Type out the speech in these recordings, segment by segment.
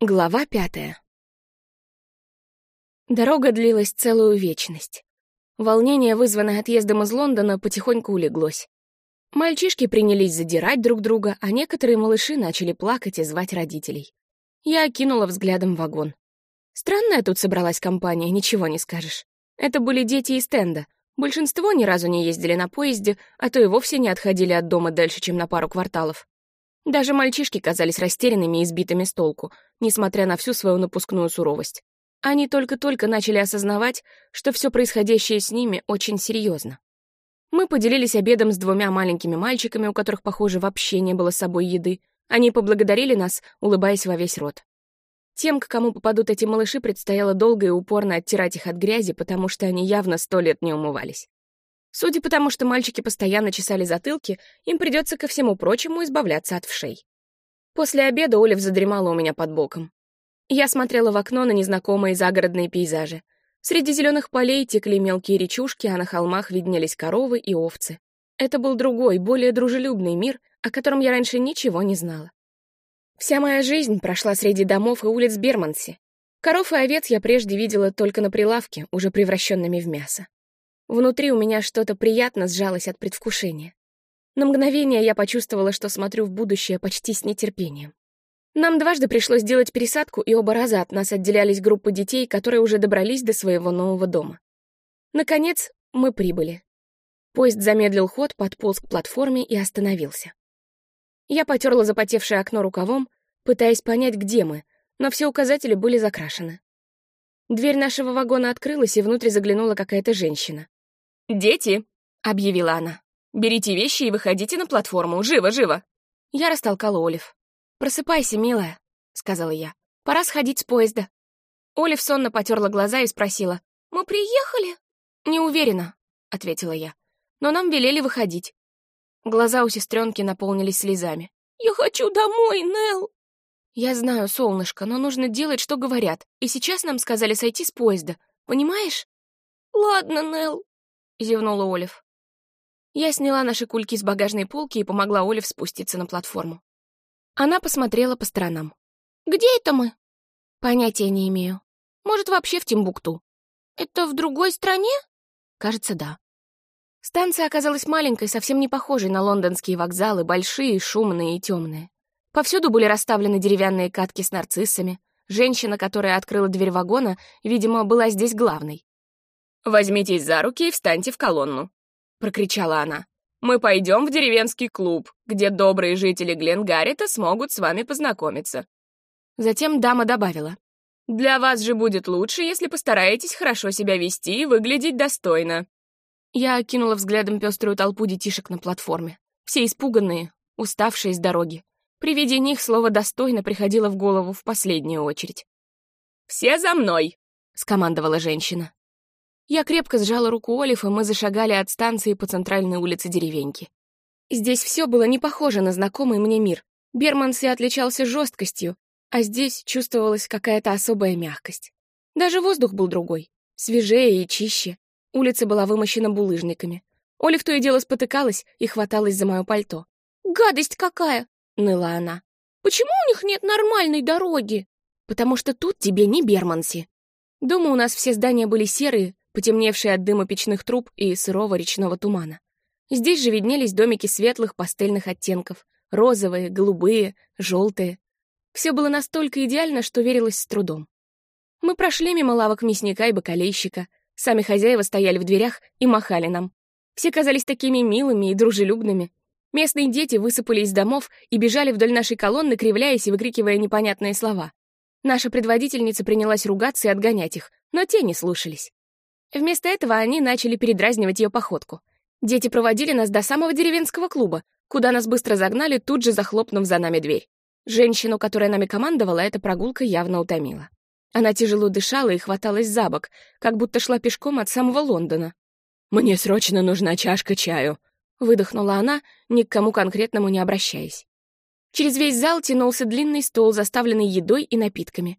Глава пятая. Дорога длилась целую вечность. Волнение, вызванное отъездом из Лондона, потихоньку улеглось. Мальчишки принялись задирать друг друга, а некоторые малыши начали плакать и звать родителей. Я окинула взглядом вагон. Странная тут собралась компания, ничего не скажешь. Это были дети из стенда. Большинство ни разу не ездили на поезде, а то и вовсе не отходили от дома дальше, чем на пару кварталов. Даже мальчишки казались растерянными и сбитыми с толку, несмотря на всю свою напускную суровость. Они только-только начали осознавать, что все происходящее с ними очень серьезно. Мы поделились обедом с двумя маленькими мальчиками, у которых, похоже, вообще не было с собой еды. Они поблагодарили нас, улыбаясь во весь рот. Тем, к кому попадут эти малыши, предстояло долго и упорно оттирать их от грязи, потому что они явно сто лет не умывались. Судя по тому, что мальчики постоянно чесали затылки, им придется ко всему прочему избавляться от вшей. После обеда Олив задремала у меня под боком. Я смотрела в окно на незнакомые загородные пейзажи. Среди зеленых полей текли мелкие речушки, а на холмах виднелись коровы и овцы. Это был другой, более дружелюбный мир, о котором я раньше ничего не знала. Вся моя жизнь прошла среди домов и улиц Берманси. Коров и овец я прежде видела только на прилавке, уже превращенными в мясо. Внутри у меня что-то приятно сжалось от предвкушения. На мгновение я почувствовала, что смотрю в будущее почти с нетерпением. Нам дважды пришлось делать пересадку, и оба раза от нас отделялись группы детей, которые уже добрались до своего нового дома. Наконец, мы прибыли. Поезд замедлил ход, подполз к платформе и остановился. Я потерла запотевшее окно рукавом, пытаясь понять, где мы, но все указатели были закрашены. Дверь нашего вагона открылась, и внутрь заглянула какая-то женщина. «Дети!» — объявила она. «Берите вещи и выходите на платформу. Живо, живо!» Я растолкала Олив. «Просыпайся, милая», — сказала я. «Пора сходить с поезда». Олив сонно потерла глаза и спросила. «Мы приехали?» «Не уверена», — ответила я. «Но нам велели выходить». Глаза у сестренки наполнились слезами. «Я хочу домой, Нел. «Я знаю, солнышко, но нужно делать, что говорят. И сейчас нам сказали сойти с поезда. Понимаешь?» «Ладно, Нел. — зевнула Олив. Я сняла наши кульки с багажной полки и помогла Олив спуститься на платформу. Она посмотрела по сторонам. «Где это мы?» «Понятия не имею. Может, вообще в Тимбукту». «Это в другой стране?» «Кажется, да». Станция оказалась маленькой, совсем не похожей на лондонские вокзалы, большие, шумные и темные. Повсюду были расставлены деревянные катки с нарциссами. Женщина, которая открыла дверь вагона, видимо, была здесь главной. «Возьмитесь за руки и встаньте в колонну», — прокричала она. «Мы пойдем в деревенский клуб, где добрые жители Гленгаррита смогут с вами познакомиться». Затем дама добавила. «Для вас же будет лучше, если постараетесь хорошо себя вести и выглядеть достойно». Я окинула взглядом пеструю толпу детишек на платформе. Все испуганные, уставшие с дороги. При виде них слово «достойно» приходило в голову в последнюю очередь. «Все за мной!» — скомандовала женщина. Я крепко сжала руку Олив, и мы зашагали от станции по центральной улице деревеньки. Здесь все было не похоже на знакомый мне мир. Берманси отличался жесткостью, а здесь чувствовалась какая-то особая мягкость. Даже воздух был другой, свежее и чище. Улица была вымощена булыжниками. Олив то и дело спотыкалась и хваталась за мое пальто. «Гадость какая!» — ныла она. «Почему у них нет нормальной дороги?» «Потому что тут тебе не Берманси». Дома у нас все здания были серые, потемневшие от дыма печных труб и сырого речного тумана. Здесь же виднелись домики светлых пастельных оттенков, розовые, голубые, желтые. Все было настолько идеально, что верилось с трудом. Мы прошли мимо лавок мясника и бакалейщика. Сами хозяева стояли в дверях и махали нам. Все казались такими милыми и дружелюбными. Местные дети высыпали из домов и бежали вдоль нашей колонны, кривляясь и выкрикивая непонятные слова. Наша предводительница принялась ругаться и отгонять их, но те не слушались. Вместо этого они начали передразнивать ее походку. Дети проводили нас до самого деревенского клуба, куда нас быстро загнали, тут же захлопнув за нами дверь. Женщину, которая нами командовала, эта прогулка явно утомила. Она тяжело дышала и хваталась за бок, как будто шла пешком от самого Лондона. «Мне срочно нужна чашка чаю», — выдохнула она, ни к кому конкретному не обращаясь. Через весь зал тянулся длинный стол, заставленный едой и напитками.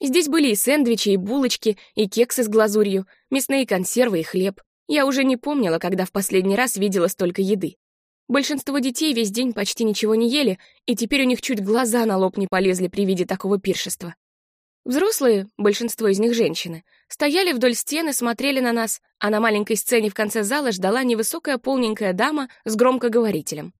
Здесь были и сэндвичи, и булочки, и кексы с глазурью, мясные консервы и хлеб. Я уже не помнила, когда в последний раз видела столько еды. Большинство детей весь день почти ничего не ели, и теперь у них чуть глаза на лоб не полезли при виде такого пиршества. Взрослые, большинство из них женщины, стояли вдоль стены, смотрели на нас, а на маленькой сцене в конце зала ждала невысокая полненькая дама с громкоговорителем.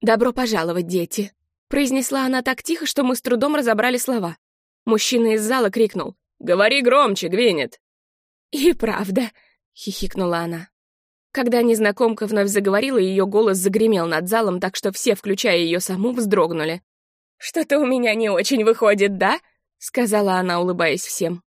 «Добро пожаловать, дети!» — произнесла она так тихо, что мы с трудом разобрали слова. Мужчина из зала крикнул. «Говори громче, Гвинет!» «И правда!» — хихикнула она. Когда незнакомка вновь заговорила, ее голос загремел над залом, так что все, включая ее саму, вздрогнули. «Что-то у меня не очень выходит, да?» — сказала она, улыбаясь всем.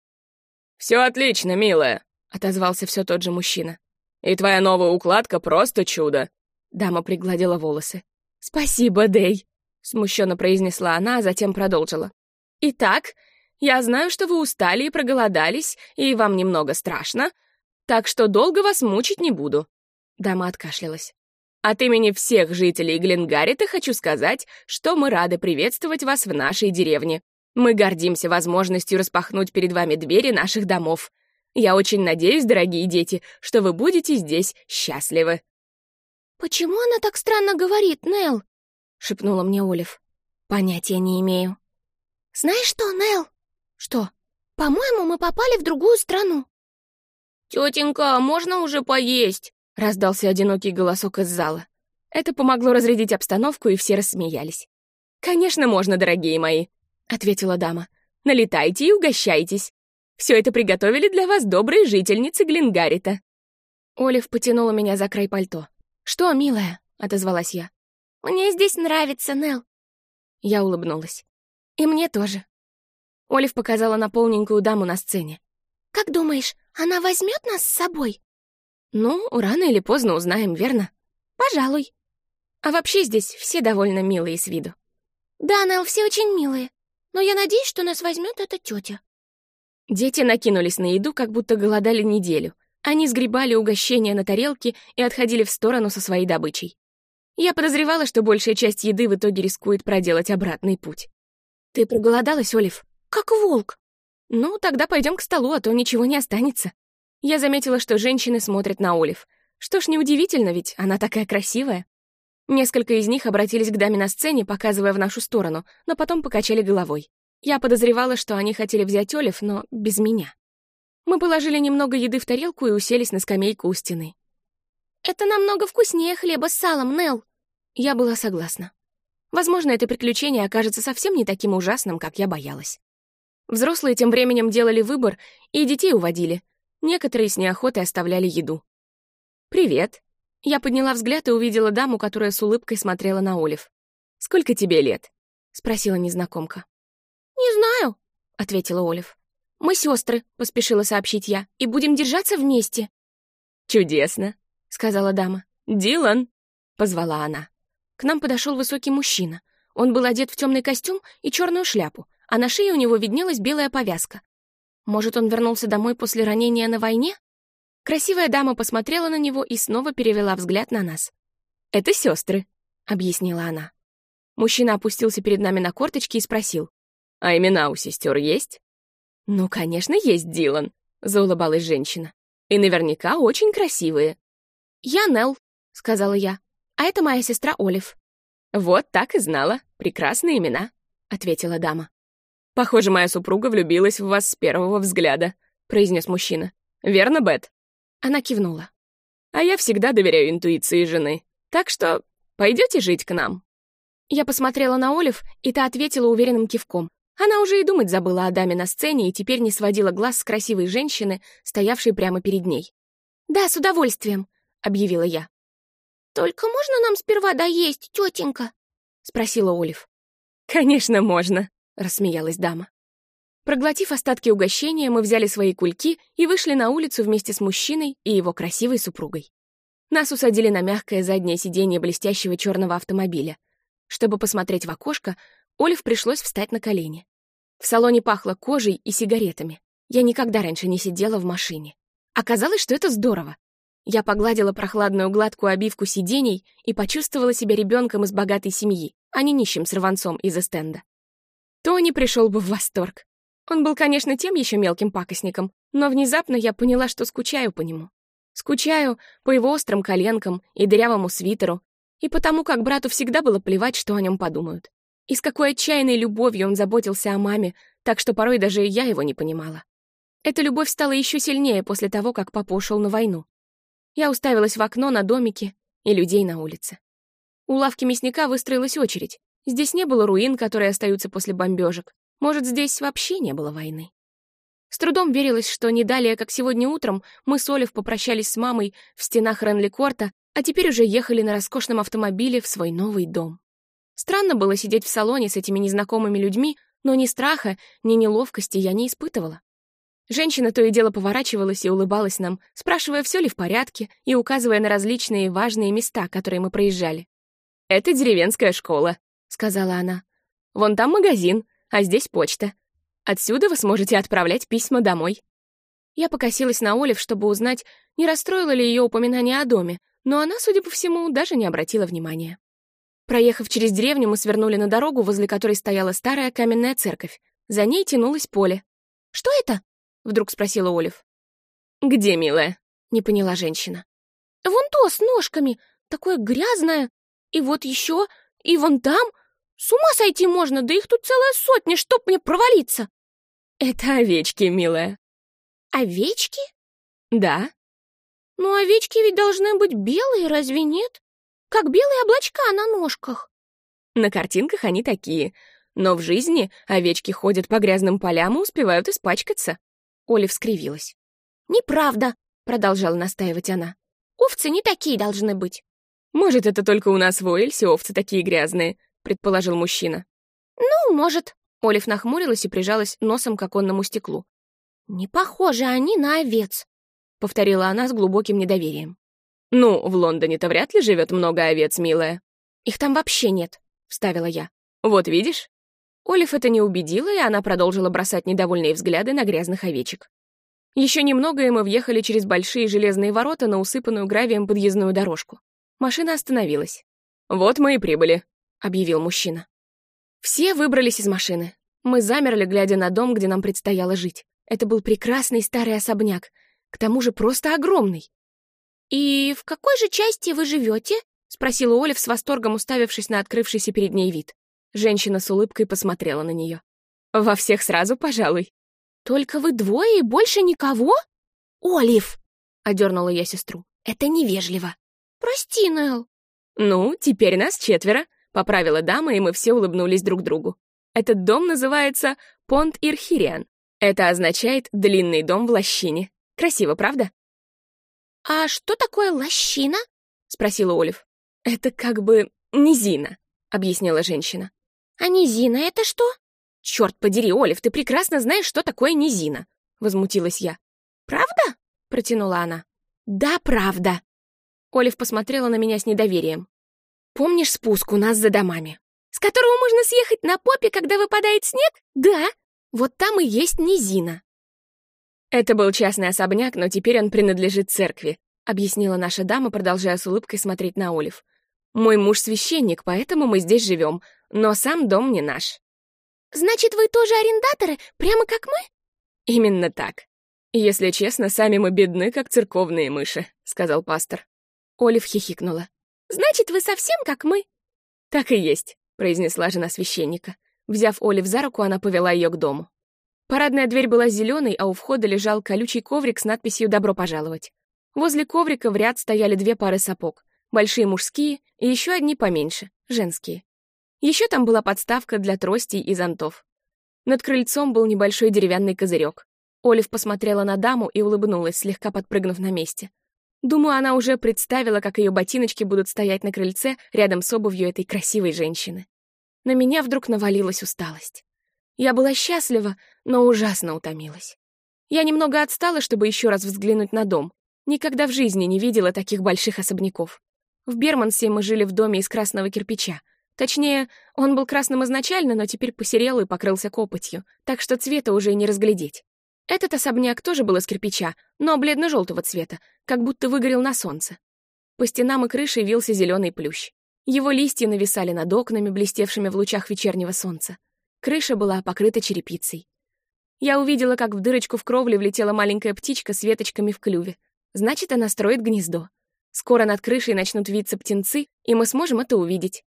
«Все отлично, милая», — отозвался все тот же мужчина. «И твоя новая укладка просто чудо!» Дама пригладила волосы. «Спасибо, Дэй», — смущенно произнесла она, а затем продолжила. «Итак, я знаю, что вы устали и проголодались, и вам немного страшно, так что долго вас мучить не буду». Дама откашлялась. «От имени всех жителей Гленгарита хочу сказать, что мы рады приветствовать вас в нашей деревне. Мы гордимся возможностью распахнуть перед вами двери наших домов. Я очень надеюсь, дорогие дети, что вы будете здесь счастливы». «Почему она так странно говорит, Нел? шепнула мне Олив. «Понятия не имею». «Знаешь что, Нел? «Что?» «По-моему, мы попали в другую страну». «Тетенька, можно уже поесть?» — раздался одинокий голосок из зала. Это помогло разрядить обстановку, и все рассмеялись. «Конечно, можно, дорогие мои», — ответила дама. «Налетайте и угощайтесь. Все это приготовили для вас добрые жительницы Глингарита». Олив потянула меня за край пальто. «Что, милая?» — отозвалась я. «Мне здесь нравится, Нел». Я улыбнулась. «И мне тоже». Олив показала на полненькую даму на сцене. «Как думаешь, она возьмет нас с собой?» «Ну, рано или поздно узнаем, верно?» «Пожалуй». «А вообще здесь все довольно милые с виду». «Да, Нелл, все очень милые. Но я надеюсь, что нас возьмет эта тетя». Дети накинулись на еду, как будто голодали неделю. Они сгребали угощения на тарелке и отходили в сторону со своей добычей. Я подозревала, что большая часть еды в итоге рискует проделать обратный путь. «Ты проголодалась, Олив?» «Как волк», «Ну, тогда пойдем к столу, а то ничего не останется». Я заметила, что женщины смотрят на Олив. Что ж, неудивительно, ведь она такая красивая. Несколько из них обратились к даме на сцене, показывая в нашу сторону, но потом покачали головой. Я подозревала, что они хотели взять Олив, но без меня. Мы положили немного еды в тарелку и уселись на скамейку у стены. «Это намного вкуснее хлеба с салом, Нел. Я была согласна. Возможно, это приключение окажется совсем не таким ужасным, как я боялась. Взрослые тем временем делали выбор и детей уводили. Некоторые с неохотой оставляли еду. «Привет». Я подняла взгляд и увидела даму, которая с улыбкой смотрела на Олив. «Сколько тебе лет?» — спросила незнакомка. «Не знаю», — ответила Олив. «Мы сестры», — поспешила сообщить я, — «и будем держаться вместе». «Чудесно», — сказала дама. «Дилан», — позвала она. К нам подошел высокий мужчина. Он был одет в темный костюм и черную шляпу, а на шее у него виднелась белая повязка. Может, он вернулся домой после ранения на войне? Красивая дама посмотрела на него и снова перевела взгляд на нас. «Это сестры», — объяснила она. Мужчина опустился перед нами на корточки и спросил. «А имена у сестер есть?» «Ну, конечно, есть, Дилан», — заулыбалась женщина. «И наверняка очень красивые». «Я Нелл», — сказала я. «А это моя сестра Олив». «Вот так и знала. Прекрасные имена», — ответила дама. «Похоже, моя супруга влюбилась в вас с первого взгляда», — произнес мужчина. «Верно, Бет?» Она кивнула. «А я всегда доверяю интуиции жены. Так что пойдете жить к нам?» Я посмотрела на Олив, и та ответила уверенным кивком. Она уже и думать забыла о даме на сцене и теперь не сводила глаз с красивой женщины, стоявшей прямо перед ней. «Да, с удовольствием», — объявила я. «Только можно нам сперва доесть, тетенька?» — спросила Олив. «Конечно, можно», рассмеялась дама. Проглотив остатки угощения, мы взяли свои кульки и вышли на улицу вместе с мужчиной и его красивой супругой. Нас усадили на мягкое заднее сиденье блестящего черного автомобиля. Чтобы посмотреть в окошко, Олив пришлось встать на колени. В салоне пахло кожей и сигаретами. Я никогда раньше не сидела в машине. Оказалось, что это здорово. Я погладила прохладную гладкую обивку сидений и почувствовала себя ребенком из богатой семьи, а не нищим сорванцом из эстенда. Тони пришел бы в восторг. Он был, конечно, тем еще мелким пакостником, но внезапно я поняла, что скучаю по нему. Скучаю по его острым коленкам и дырявому свитеру, и потому как брату всегда было плевать, что о нем подумают. И с какой отчаянной любовью он заботился о маме, так что порой даже я его не понимала. Эта любовь стала еще сильнее после того, как папа ушел на войну. Я уставилась в окно на домики и людей на улице. У лавки мясника выстроилась очередь. Здесь не было руин, которые остаются после бомбежек. Может, здесь вообще не было войны. С трудом верилось, что не далее, как сегодня утром, мы с Олив попрощались с мамой в стенах Ренли-Корта, а теперь уже ехали на роскошном автомобиле в свой новый дом. Странно было сидеть в салоне с этими незнакомыми людьми, но ни страха, ни неловкости я не испытывала. Женщина то и дело поворачивалась и улыбалась нам, спрашивая, все ли в порядке, и указывая на различные важные места, которые мы проезжали. «Это деревенская школа», — сказала она. «Вон там магазин, а здесь почта. Отсюда вы сможете отправлять письма домой». Я покосилась на Олив, чтобы узнать, не расстроило ли ее упоминание о доме, но она, судя по всему, даже не обратила внимания. Проехав через деревню, мы свернули на дорогу, возле которой стояла старая каменная церковь. За ней тянулось поле. «Что это?» — вдруг спросила Олив. «Где, милая?» — не поняла женщина. «Вон то, с ножками, такое грязное. И вот еще, и вон там. С ума сойти можно, да их тут целая сотня, чтоб мне провалиться!» «Это овечки, милая». «Овечки?» «Да». «Ну, овечки ведь должны быть белые, разве нет? Как белые облачка на ножках». «На картинках они такие, но в жизни овечки ходят по грязным полям и успевают испачкаться». Оля вскривилась. «Неправда», — продолжала настаивать она. «Овцы не такие должны быть». «Может, это только у нас в Уэльсе овцы такие грязные», — предположил мужчина. «Ну, может». Олив нахмурилась и прижалась носом к оконному стеклу. «Не похожи они на овец», — повторила она с глубоким недоверием. «Ну, в Лондоне-то вряд ли живет много овец, милая». «Их там вообще нет», — вставила я. «Вот видишь, Олив это не убедила, и она продолжила бросать недовольные взгляды на грязных овечек. Еще немного, и мы въехали через большие железные ворота на усыпанную гравием подъездную дорожку. Машина остановилась. «Вот мы и прибыли», — объявил мужчина. Все выбрались из машины. Мы замерли, глядя на дом, где нам предстояло жить. Это был прекрасный старый особняк, к тому же просто огромный. «И в какой же части вы живете?» — спросила Олив с восторгом, уставившись на открывшийся перед ней вид. Женщина с улыбкой посмотрела на нее. «Во всех сразу, пожалуй». «Только вы двое и больше никого?» «Олив!» — одернула я сестру. «Это невежливо». «Прости, Нелл». «Ну, теперь нас четверо», — поправила дама, и мы все улыбнулись друг другу. «Этот дом называется Понт Ирхириан. Это означает «длинный дом в лощине». Красиво, правда?» «А что такое лощина?» — спросила Олив. «Это как бы низина», — объяснила женщина. «А низина — это что?» «Черт подери, Олив, ты прекрасно знаешь, что такое низина!» — возмутилась я. «Правда?» — протянула она. «Да, правда!» Олив посмотрела на меня с недоверием. «Помнишь спуск у нас за домами?» «С которого можно съехать на попе, когда выпадает снег?» «Да, вот там и есть низина». «Это был частный особняк, но теперь он принадлежит церкви», — объяснила наша дама, продолжая с улыбкой смотреть на Олив. «Мой муж священник, поэтому мы здесь живем, но сам дом не наш». «Значит, вы тоже арендаторы, прямо как мы?» «Именно так. Если честно, сами мы бедны, как церковные мыши», — сказал пастор. Олив хихикнула. «Значит, вы совсем как мы?» «Так и есть», — произнесла жена священника. Взяв Олив за руку, она повела ее к дому. Парадная дверь была зеленой, а у входа лежал колючий коврик с надписью «Добро пожаловать». Возле коврика в ряд стояли две пары сапог, большие мужские и еще одни поменьше, женские. Еще там была подставка для тростей и зонтов. Над крыльцом был небольшой деревянный козырек. Олив посмотрела на даму и улыбнулась, слегка подпрыгнув на месте. Думаю, она уже представила, как ее ботиночки будут стоять на крыльце рядом с обувью этой красивой женщины. На меня вдруг навалилась усталость. Я была счастлива, но ужасно утомилась. Я немного отстала, чтобы еще раз взглянуть на дом. Никогда в жизни не видела таких больших особняков. В Бермансе мы жили в доме из красного кирпича. Точнее, он был красным изначально, но теперь посерел и покрылся копотью, так что цвета уже не разглядеть. Этот особняк тоже был из кирпича, но бледно-желтого цвета, как будто выгорел на солнце. По стенам и крыше вился зеленый плющ. Его листья нависали над окнами, блестевшими в лучах вечернего солнца. Крыша была покрыта черепицей. Я увидела, как в дырочку в кровле влетела маленькая птичка с веточками в клюве. Значит, она строит гнездо. Скоро над крышей начнут виться птенцы, и мы сможем это увидеть.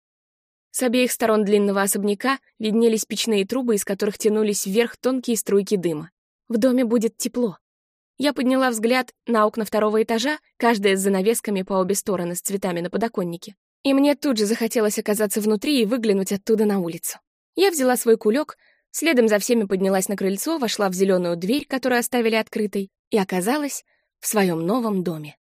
С обеих сторон длинного особняка виднелись печные трубы, из которых тянулись вверх тонкие струйки дыма. В доме будет тепло. Я подняла взгляд на окна второго этажа, каждая с занавесками по обе стороны с цветами на подоконнике. И мне тут же захотелось оказаться внутри и выглянуть оттуда на улицу. Я взяла свой кулек, следом за всеми поднялась на крыльцо, вошла в зеленую дверь, которую оставили открытой, и оказалась в своем новом доме.